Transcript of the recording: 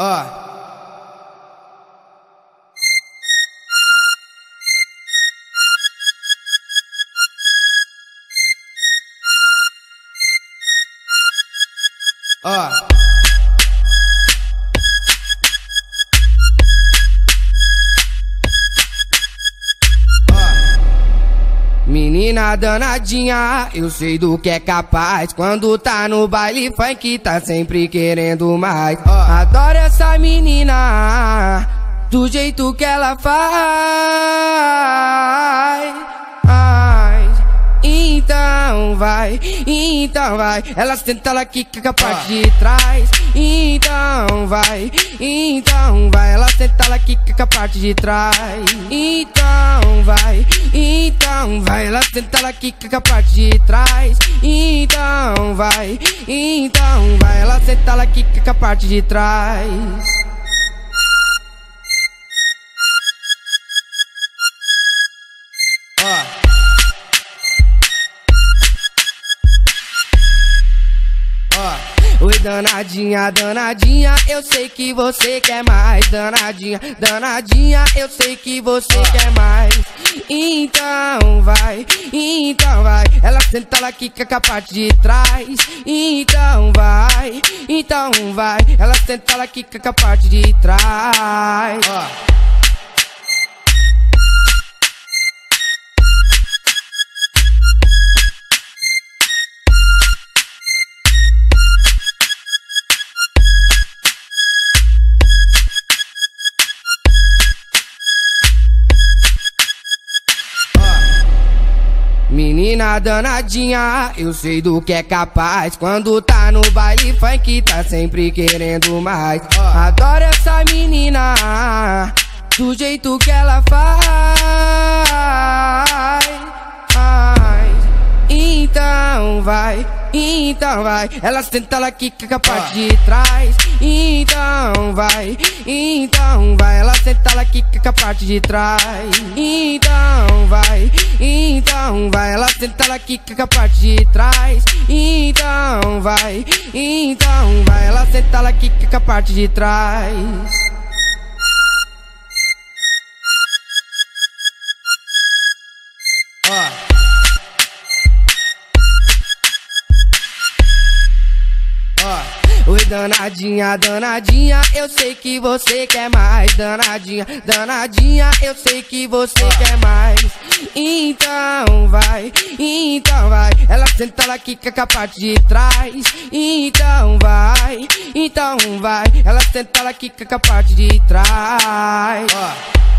Ó. Ó. Menina danadinha, eu sei do que é capaz. Quando tá no baile funk, tá sempre querendo mais. Adoro essa menina, do jeito que ela faz. Então vai, então vai. Ela senta, ela quica com a parte de trás. Então vai, então vai. Ela senta, ela quica com a parte de trás. Então vai, então vai. Ela senta, ela quica com a parte de trás. Então vai, então vai. Ela senta, ela quica com a parte de trás. Oi danadinha, danadinha, eu sei que você quer mais. Danadinha, danadinha, eu sei que você quer mais. Então vai, então vai. Ela senta, ela quica com a parte de trás. Então vai, então vai. Ela senta, ela quica com a parte de trás. Menina danadinha, eu sei do que é capaz. Quando tá no baile funk, tá sempre querendo mais. Adoro essa menina, do jeito que ela faz. Então vai. Ela senta, ela quica com a parte de trás. Então vai, então vai. Ela senta, ela quica com a parte de trás. Então vai, então vai. Ela senta, ela quica com a parte de trás. Então vai, então vai. Ela senta, ela quica com a parte de trás. Ó, oi danadinha, danadinha, eu sei que você quer mais. Danadinha, danadinha, eu sei que você quer mais. Então vai, então vai. Ela senta, ela quica com a parte de trás. Então vai, então vai. Ela senta, ela quica com a parte de trás. Ó.